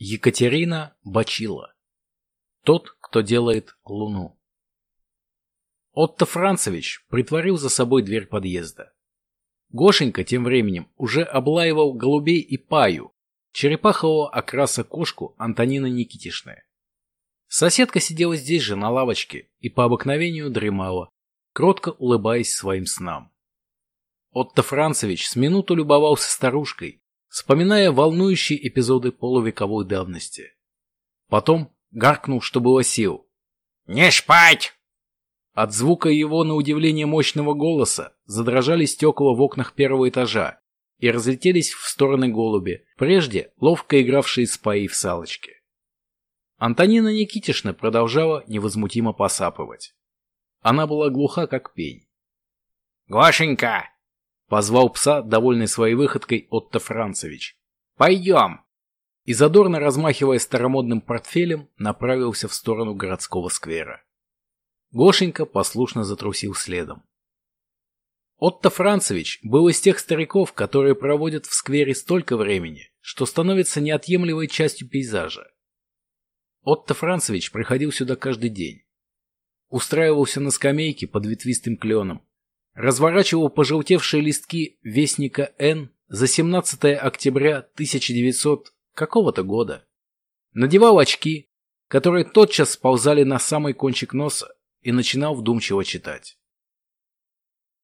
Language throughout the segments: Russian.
Екатерина Бачила. Тот, кто делает луну. Отто Францевич притворил за собой дверь подъезда. Гошенька тем временем уже облаивал голубей и паю, черепахового окраса кошку Антонина Никитишны. Соседка сидела здесь же на лавочке и по обыкновению дремала, кротко улыбаясь своим снам. Отто Францевич с минуту любовался старушкой, вспоминая волнующие эпизоды полувековой давности. Потом гаркнул, что было сил. «Не спать!» От звука его, на удивление мощного голоса, задрожали стекла в окнах первого этажа и разлетелись в стороны голуби, прежде ловко игравшие с паи в салочки. Антонина Никитишна продолжала невозмутимо посапывать. Она была глуха, как пень. «Гошенька, Позвал пса, довольный своей выходкой, Отто Францевич. «Пойдем!» И задорно размахивая старомодным портфелем, направился в сторону городского сквера. Гошенька послушно затрусил следом. Отто Францевич был из тех стариков, которые проводят в сквере столько времени, что становятся неотъемлемой частью пейзажа. Отто Францевич приходил сюда каждый день. Устраивался на скамейке под ветвистым кленом, разворачивал пожелтевшие листки Вестника Н за 17 октября 1900 какого-то года. Надевал очки, которые тотчас сползали на самый кончик носа, и начинал вдумчиво читать.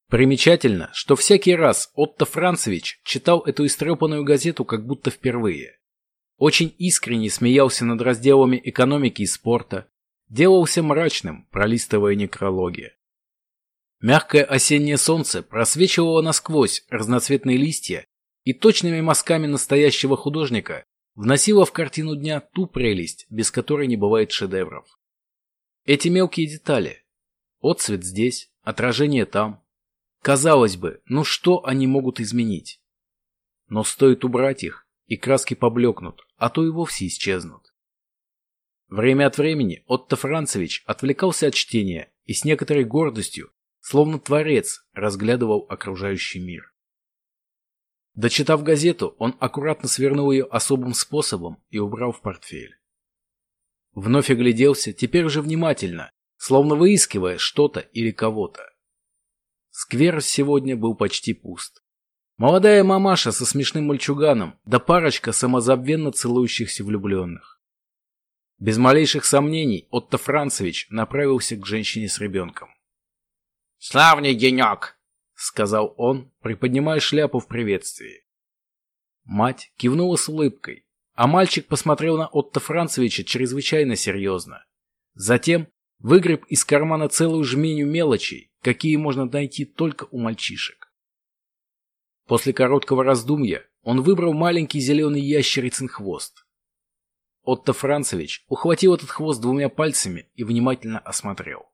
Примечательно, что всякий раз Отто Францевич читал эту истрепанную газету как будто впервые. Очень искренне смеялся над разделами экономики и спорта, делался мрачным, пролистывая некрологи. Мягкое осеннее солнце просвечивало насквозь разноцветные листья и точными мазками настоящего художника вносило в картину дня ту прелесть, без которой не бывает шедевров. Эти мелкие детали. Отцвет здесь, отражение там. Казалось бы, ну что они могут изменить? Но стоит убрать их, и краски поблекнут, а то и вовсе исчезнут. Время от времени Отто Францевич отвлекался от чтения и с некоторой гордостью словно творец разглядывал окружающий мир. Дочитав газету, он аккуратно свернул ее особым способом и убрал в портфель. Вновь огляделся, теперь уже внимательно, словно выискивая что-то или кого-то. Сквер сегодня был почти пуст. Молодая мамаша со смешным мальчуганом, да парочка самозабвенно целующихся влюбленных. Без малейших сомнений Отто Францевич направился к женщине с ребенком. «Славный денек!» — сказал он, приподнимая шляпу в приветствии. Мать кивнула с улыбкой, а мальчик посмотрел на Отто Францевича чрезвычайно серьезно. Затем выгреб из кармана целую жменю мелочей, какие можно найти только у мальчишек. После короткого раздумья он выбрал маленький зеленый ящерицын хвост. Отто Францевич ухватил этот хвост двумя пальцами и внимательно осмотрел.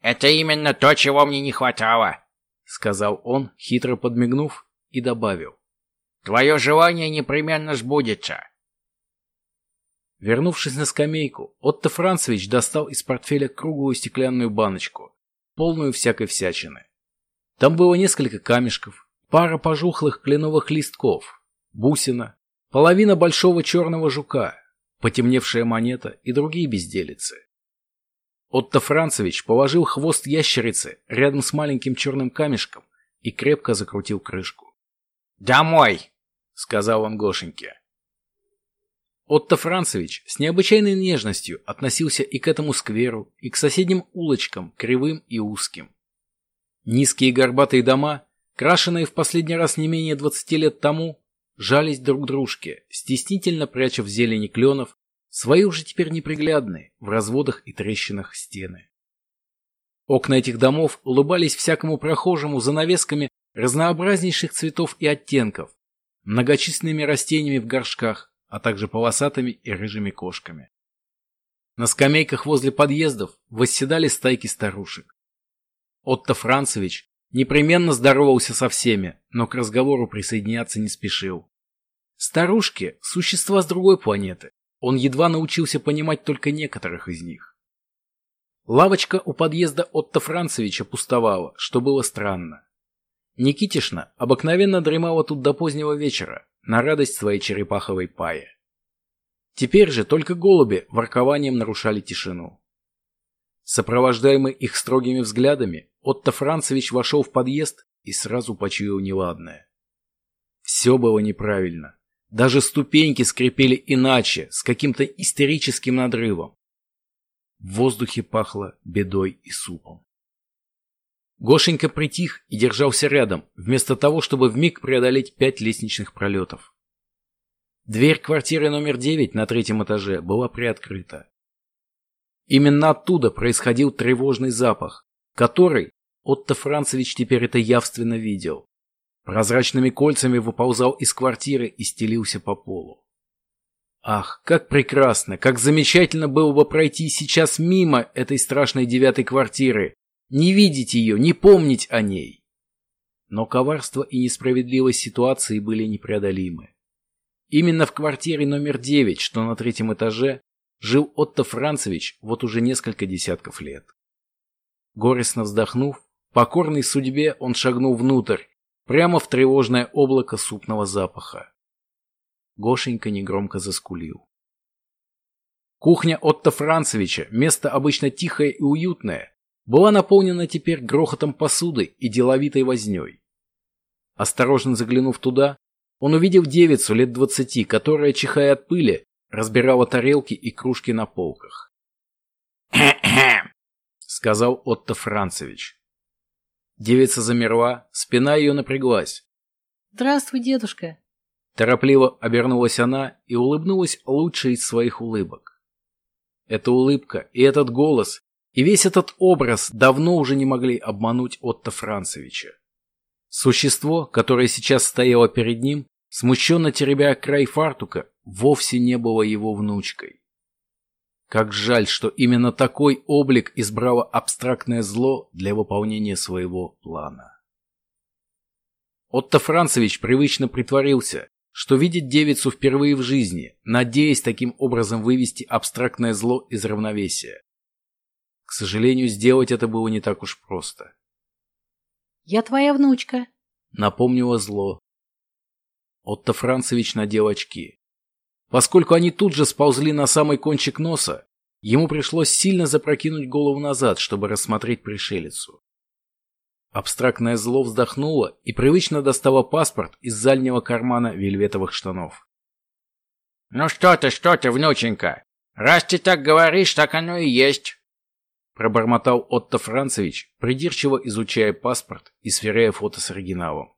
«Это именно то, чего мне не хватало», — сказал он, хитро подмигнув, и добавил. «Твое желание непременно сбудется». Вернувшись на скамейку, Отто Францевич достал из портфеля круглую стеклянную баночку, полную всякой всячины. Там было несколько камешков, пара пожухлых кленовых листков, бусина, половина большого черного жука, потемневшая монета и другие безделицы. Отто Францевич положил хвост ящерицы рядом с маленьким черным камешком и крепко закрутил крышку. «Домой!» — сказал он Гошеньке. Отто Францевич с необычайной нежностью относился и к этому скверу, и к соседним улочкам, кривым и узким. Низкие горбатые дома, крашенные в последний раз не менее двадцати лет тому, жались друг дружке, стеснительно пряча в зелени кленов Свои уже теперь неприглядные, в разводах и трещинах стены. Окна этих домов улыбались всякому прохожему занавесками разнообразнейших цветов и оттенков, многочисленными растениями в горшках, а также полосатыми и рыжими кошками. На скамейках возле подъездов восседали стайки старушек. Отто Францевич непременно здоровался со всеми, но к разговору присоединяться не спешил. Старушки – существа с другой планеты, он едва научился понимать только некоторых из них. Лавочка у подъезда Отто Францевича пустовала, что было странно. Никитишна обыкновенно дремала тут до позднего вечера, на радость своей черепаховой пае. Теперь же только голуби воркованием нарушали тишину. Сопровождаемый их строгими взглядами, Отто Францевич вошел в подъезд и сразу почуял неладное. Все было неправильно. Даже ступеньки скрипели иначе, с каким-то истерическим надрывом. В воздухе пахло бедой и супом. Гошенька притих и держался рядом, вместо того, чтобы вмиг преодолеть пять лестничных пролетов. Дверь квартиры номер девять на третьем этаже была приоткрыта. Именно оттуда происходил тревожный запах, который Отто Францевич теперь это явственно видел. Прозрачными кольцами выползал из квартиры и стелился по полу. Ах, как прекрасно, как замечательно было бы пройти сейчас мимо этой страшной девятой квартиры, не видеть ее, не помнить о ней. Но коварство и несправедливость ситуации были непреодолимы. Именно в квартире номер девять, что на третьем этаже, жил Отто Францевич вот уже несколько десятков лет. Горестно вздохнув, покорный судьбе он шагнул внутрь, прямо в тревожное облако супного запаха. Гошенька негромко заскулил. Кухня Отто Францевича, место обычно тихое и уютное, была наполнена теперь грохотом посуды и деловитой вознёй. Осторожно заглянув туда, он увидел девицу лет двадцати, которая, чихая от пыли, разбирала тарелки и кружки на полках. сказал Отто Францевич. Девица замерла, спина ее напряглась. «Здравствуй, дедушка!» Торопливо обернулась она и улыбнулась лучшей из своих улыбок. Эта улыбка и этот голос и весь этот образ давно уже не могли обмануть Отто Францевича. Существо, которое сейчас стояло перед ним, смущенно теребя край фартука, вовсе не было его внучкой. Как жаль, что именно такой облик избрало абстрактное зло для выполнения своего плана. Отто Францевич привычно притворился, что видит девицу впервые в жизни, надеясь таким образом вывести абстрактное зло из равновесия. К сожалению, сделать это было не так уж просто. «Я твоя внучка», — напомнило зло. Отто Францевич надел очки. Поскольку они тут же сползли на самый кончик носа, ему пришлось сильно запрокинуть голову назад, чтобы рассмотреть пришелицу. Абстрактное зло вздохнуло и привычно достало паспорт из заднего кармана вельветовых штанов. «Ну что ты, что ты, внученька? Раз ты так говоришь, так оно и есть пробормотал Отто Францевич, придирчиво изучая паспорт и сверяя фото с оригиналом.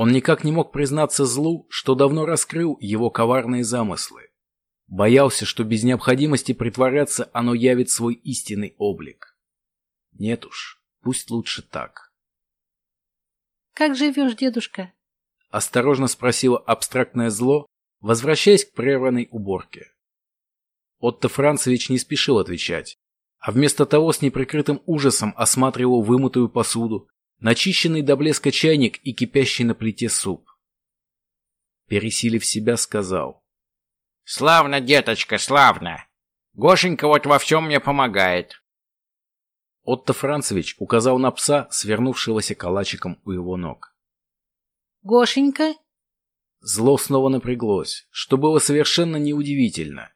Он никак не мог признаться злу, что давно раскрыл его коварные замыслы. Боялся, что без необходимости притворяться оно явит свой истинный облик. Нет уж, пусть лучше так. «Как живешь, дедушка?» Осторожно спросила абстрактное зло, возвращаясь к прерванной уборке. Отто Францевич не спешил отвечать, а вместо того с неприкрытым ужасом осматривал вымытую посуду, начищенный до блеска чайник и кипящий на плите суп. Пересилив себя, сказал. «Славно, деточка, славно! Гошенька вот во всем мне помогает!» Отто Францевич указал на пса, свернувшегося калачиком у его ног. «Гошенька?» Зло снова напряглось, что было совершенно неудивительно.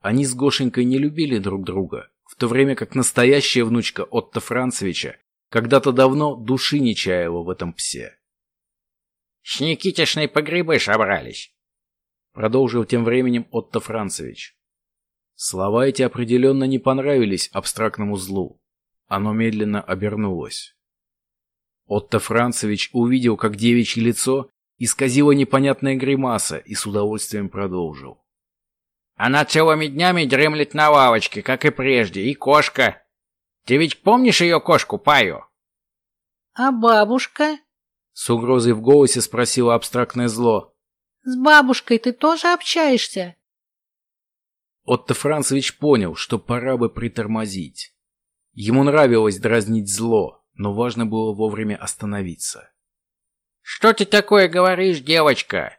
Они с Гошенькой не любили друг друга, в то время как настоящая внучка Отто Францевича когда-то давно души не чаяла в этом псе. «С Никитишной по грибы собрались», — продолжил тем временем Отто Францевич. Слова эти определенно не понравились абстрактному злу. Оно медленно обернулось. Отто Францевич увидел, как девичье лицо исказило непонятная гримаса и с удовольствием продолжил. Она целыми днями дремлет на лавочке, как и прежде, и кошка. Ты ведь помнишь ее кошку, Паю? А бабушка? С угрозой в голосе спросила абстрактное зло. С бабушкой ты тоже общаешься? Отто Францевич понял, что пора бы притормозить. Ему нравилось дразнить зло, но важно было вовремя остановиться. «Что ты такое говоришь, девочка?»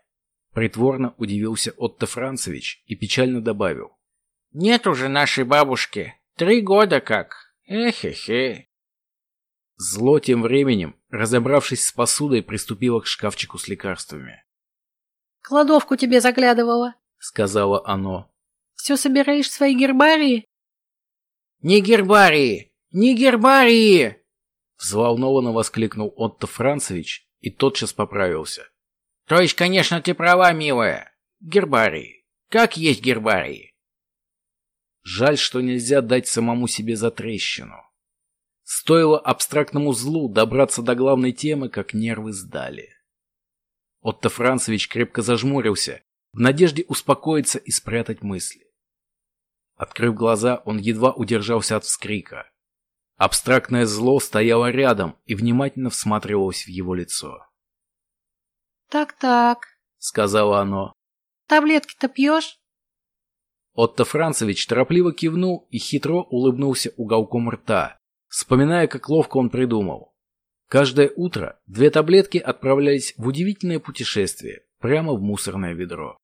Притворно удивился Отто Францевич и печально добавил. «Нет уже нашей бабушки. Три года как. Эхе-хе». Зло тем временем, разобравшись с посудой, приступило к шкафчику с лекарствами. «Кладовку тебе заглядывала», сказала оно. Все собираешь в свои гербарии? Не гербарии! Не гербарии! Взволнованно воскликнул Отто Францевич и тотчас поправился. То есть, конечно, ты права, милая. Гербарии. Как есть гербарии. Жаль, что нельзя дать самому себе затрещину. Стоило абстрактному злу добраться до главной темы, как нервы сдали. Отто Францевич крепко зажмурился, в надежде успокоиться и спрятать мысли. Открыв глаза, он едва удержался от вскрика. Абстрактное зло стояло рядом и внимательно всматривалось в его лицо. Так-так, сказала оно. Таблетки-то пьешь? Отто Францевич торопливо кивнул и хитро улыбнулся уголком рта, вспоминая, как ловко он придумал. Каждое утро две таблетки отправлялись в удивительное путешествие прямо в мусорное ведро.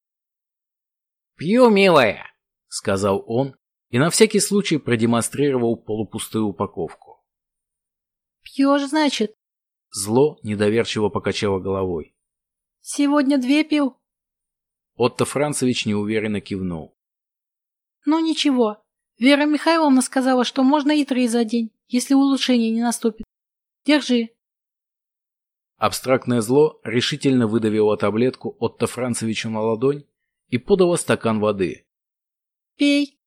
«Пью, милая», — сказал он и на всякий случай продемонстрировал полупустую упаковку. «Пьешь, значит?» Зло недоверчиво покачало головой. «Сегодня две пил?» Отто Францевич неуверенно кивнул. «Ну ничего. Вера Михайловна сказала, что можно и три за день, если улучшение не наступит. Держи». Абстрактное зло решительно выдавило таблетку Отто Францевичу на ладонь и подало стакан воды. «Пей».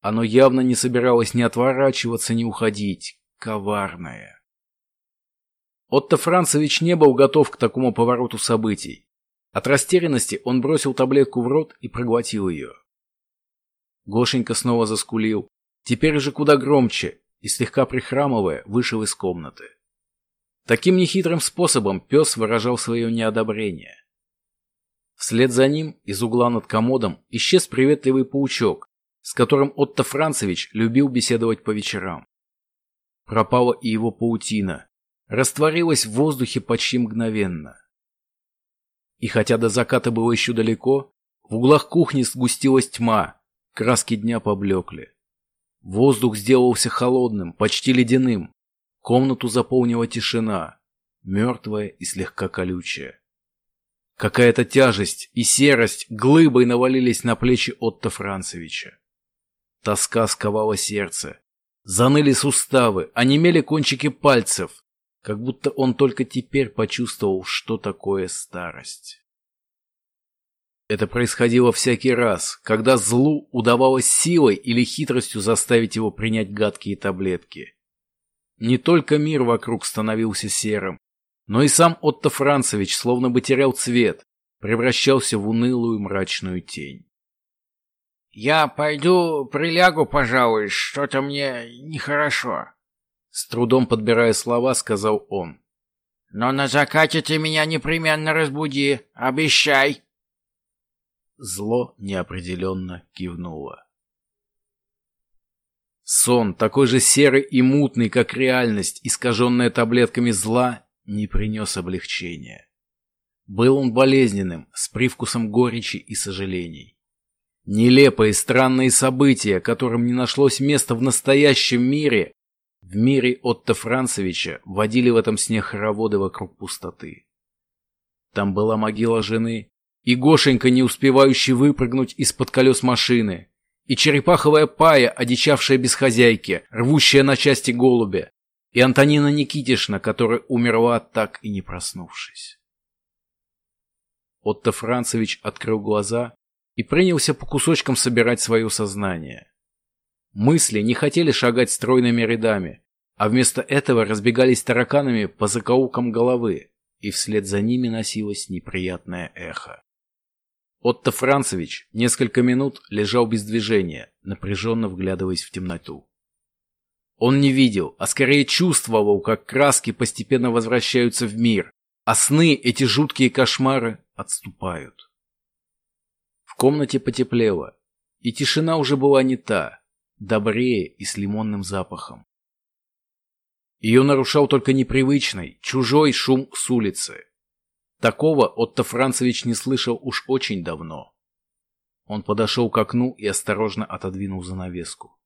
Оно явно не собиралось ни отворачиваться, ни уходить. Коварное. Отто Францевич не был готов к такому повороту событий. От растерянности он бросил таблетку в рот и проглотил ее. Гошенька снова заскулил, теперь уже куда громче, и слегка прихрамывая, вышел из комнаты. Таким нехитрым способом пес выражал свое неодобрение. Вслед за ним из угла над комодом исчез приветливый паучок, с которым Отто Францевич любил беседовать по вечерам. Пропала и его паутина, растворилась в воздухе почти мгновенно. И хотя до заката было еще далеко, в углах кухни сгустилась тьма, краски дня поблекли. Воздух сделался холодным, почти ледяным. Комнату заполнила тишина, мертвая и слегка колючая. Какая-то тяжесть и серость глыбой навалились на плечи Отто Францевича. Тоска сковала сердце. Заныли суставы, онемели кончики пальцев, как будто он только теперь почувствовал, что такое старость. Это происходило всякий раз, когда злу удавалось силой или хитростью заставить его принять гадкие таблетки. Не только мир вокруг становился серым, но и сам Отто Францевич словно бы терял цвет, превращался в унылую мрачную тень. «Я пойду прилягу, пожалуй, что-то мне нехорошо», — с трудом подбирая слова, сказал он. «Но на закате ты меня непременно разбуди, обещай». Зло неопределенно кивнуло. Сон, такой же серый и мутный, как реальность, искаженная таблетками зла, не принес облегчения. Был он болезненным, с привкусом горечи и сожалений. Нелепые странные события, которым не нашлось места в настоящем мире, в мире Отто Францевича водили в этом сне хороводы вокруг пустоты. Там была могила жены, и Гошенька, не успевающий выпрыгнуть из-под колес машины, и черепаховая пая, одичавшая без хозяйки, рвущая на части голубя, и Антонина Никитишна, которая умерла так и не проснувшись. Отто Францевич открыл глаза и принялся по кусочкам собирать свое сознание. Мысли не хотели шагать стройными рядами, а вместо этого разбегались тараканами по закоулкам головы, и вслед за ними носилось неприятное эхо. Отто Францевич несколько минут лежал без движения, напряженно вглядываясь в темноту. Он не видел, а скорее чувствовал, как краски постепенно возвращаются в мир, а сны, эти жуткие кошмары, отступают комнате потеплело, и тишина уже была не та, добрее и с лимонным запахом. Ее нарушал только непривычный, чужой шум с улицы. Такого Отто Францевич не слышал уж очень давно. Он подошел к окну и осторожно отодвинул занавеску.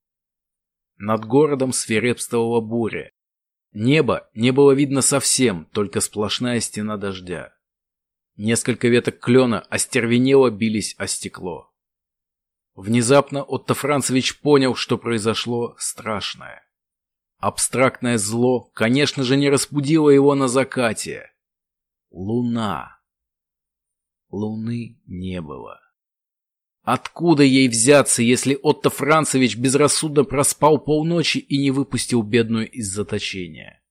Над городом свирепствовала буря. Небо не было видно совсем, только сплошная стена дождя. Несколько веток клена остервенело бились о стекло. Внезапно Отто Францевич понял, что произошло страшное. Абстрактное зло, конечно же, не разбудило его на закате. Луна. Луны не было. Откуда ей взяться, если Отто Францевич безрассудно проспал полночи и не выпустил бедную из заточения?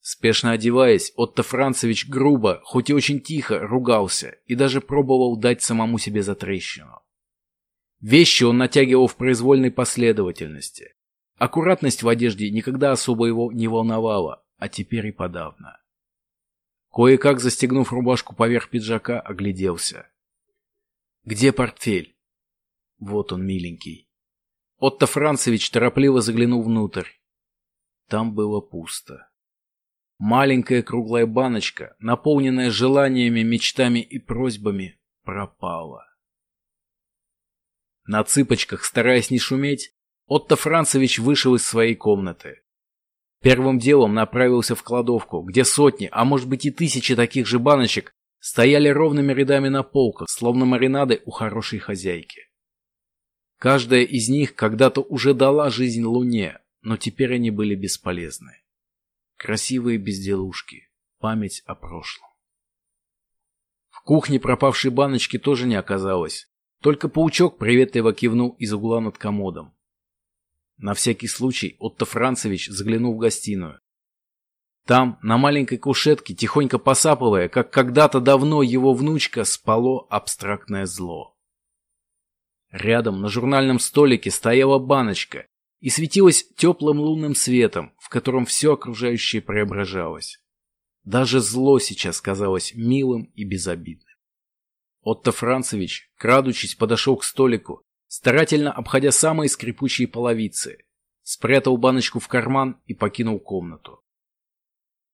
Спешно одеваясь, Отто Францевич грубо, хоть и очень тихо, ругался и даже пробовал дать самому себе затрещину. Вещи он натягивал в произвольной последовательности. Аккуратность в одежде никогда особо его не волновала, а теперь и подавно. Кое-как застегнув рубашку поверх пиджака, огляделся. Где портфель? Вот он, миленький. Отто Францевич торопливо заглянул внутрь. Там было пусто. Маленькая круглая баночка, наполненная желаниями, мечтами и просьбами, пропала. На цыпочках, стараясь не шуметь, Отто Францевич вышел из своей комнаты. Первым делом направился в кладовку, где сотни, а может быть и тысячи таких же баночек стояли ровными рядами на полках, словно маринады у хорошей хозяйки. Каждая из них когда-то уже дала жизнь Луне, но теперь они были бесполезны. Красивые безделушки. Память о прошлом. В кухне пропавшей баночки тоже не оказалось. Только паучок приветливо кивнул из угла над комодом. На всякий случай Отто Францевич заглянул в гостиную. Там, на маленькой кушетке, тихонько посапывая, как когда-то давно его внучка, спало абстрактное зло. Рядом на журнальном столике стояла баночка, и светилась теплым лунным светом, в котором все окружающее преображалось. Даже зло сейчас казалось милым и безобидным. Отто Францевич, крадучись, подошел к столику, старательно обходя самые скрипучие половицы, спрятал баночку в карман и покинул комнату.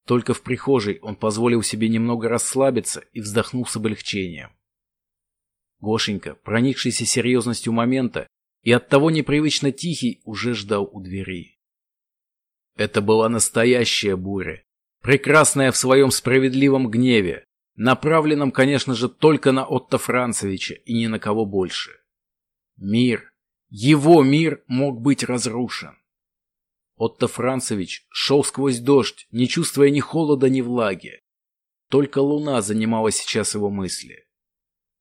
Только в прихожей он позволил себе немного расслабиться и вздохнул с облегчением. Гошенька, проникшийся серьезностью момента, и оттого непривычно тихий уже ждал у двери. Это была настоящая буря, прекрасная в своем справедливом гневе, направленном, конечно же, только на Отто Францевича и ни на кого больше. Мир, его мир мог быть разрушен. Отто Францевич шел сквозь дождь, не чувствуя ни холода, ни влаги. Только луна занимала сейчас его мысли.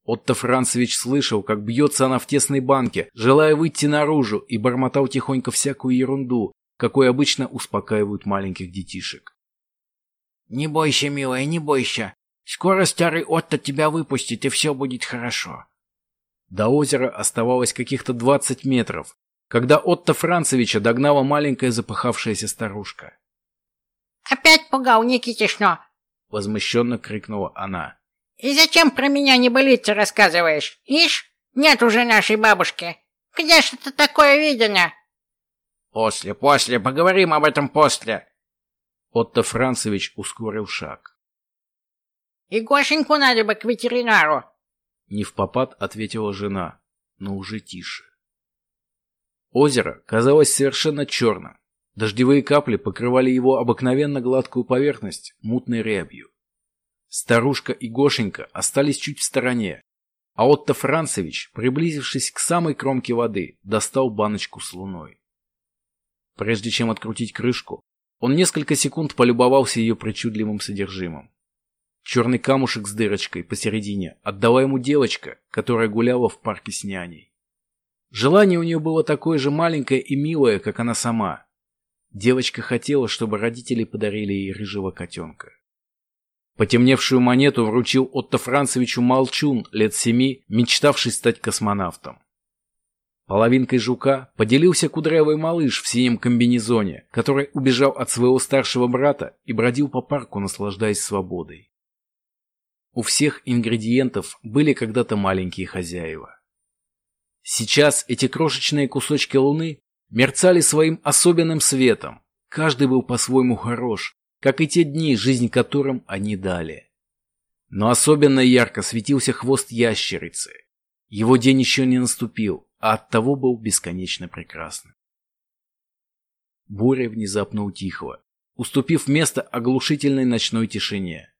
Отто Францевич слышал, как бьется она в тесной банке, желая выйти наружу, и бормотал тихонько всякую ерунду, какой обычно успокаивают маленьких детишек. «Не бойся, милая, не бойся. Скоро старый Отто тебя выпустит, и все будет хорошо». До озера оставалось каких-то двадцать метров, когда Отто Францевича догнала маленькая запыхавшаяся старушка. «Опять пугал, Никитишно!» — возмущенно крикнула она. И зачем про меня небылицы рассказываешь? Ишь, нет уже нашей бабушки. Где ж это такое видено? После, после, поговорим об этом после. Отто Францевич ускорил шаг. И Гошеньку надо бы к ветеринару. Не в попад ответила жена, но уже тише. Озеро казалось совершенно черным. Дождевые капли покрывали его обыкновенно гладкую поверхность мутной рябью. Старушка и Гошенька остались чуть в стороне, а Отто Францевич, приблизившись к самой кромке воды, достал баночку с луной. Прежде чем открутить крышку, он несколько секунд полюбовался ее причудливым содержимым. Черный камушек с дырочкой посередине отдала ему девочка, которая гуляла в парке с няней. Желание у нее было такое же маленькое и милое, как она сама. Девочка хотела, чтобы родители подарили ей рыжего котенка. Потемневшую монету вручил Отто Францевичу Молчун, лет семи, мечтавший стать космонавтом. Половинкой жука поделился кудрявый малыш в синем комбинезоне, который убежал от своего старшего брата и бродил по парку, наслаждаясь свободой. У всех ингредиентов были когда-то маленькие хозяева. Сейчас эти крошечные кусочки луны мерцали своим особенным светом. Каждый был по-своему хорош, как и те дни, жизнь которым они дали. Но особенно ярко светился хвост ящерицы. Его день еще не наступил, а оттого был бесконечно прекрасным. Буря внезапно утихла, уступив место оглушительной ночной тишине.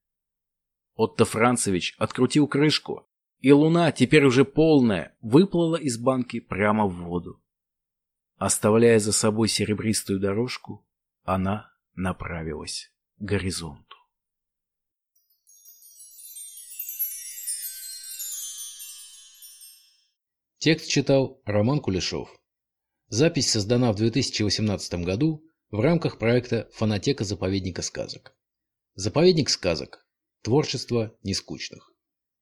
Отто Францевич открутил крышку, и луна, теперь уже полная, выплыла из банки прямо в воду. Оставляя за собой серебристую дорожку, она направилась к горизонту. Текст читал Роман Кулешов. Запись создана в 2018 году в рамках проекта «Фонотека заповедника сказок». Заповедник сказок. Творчество нескучных.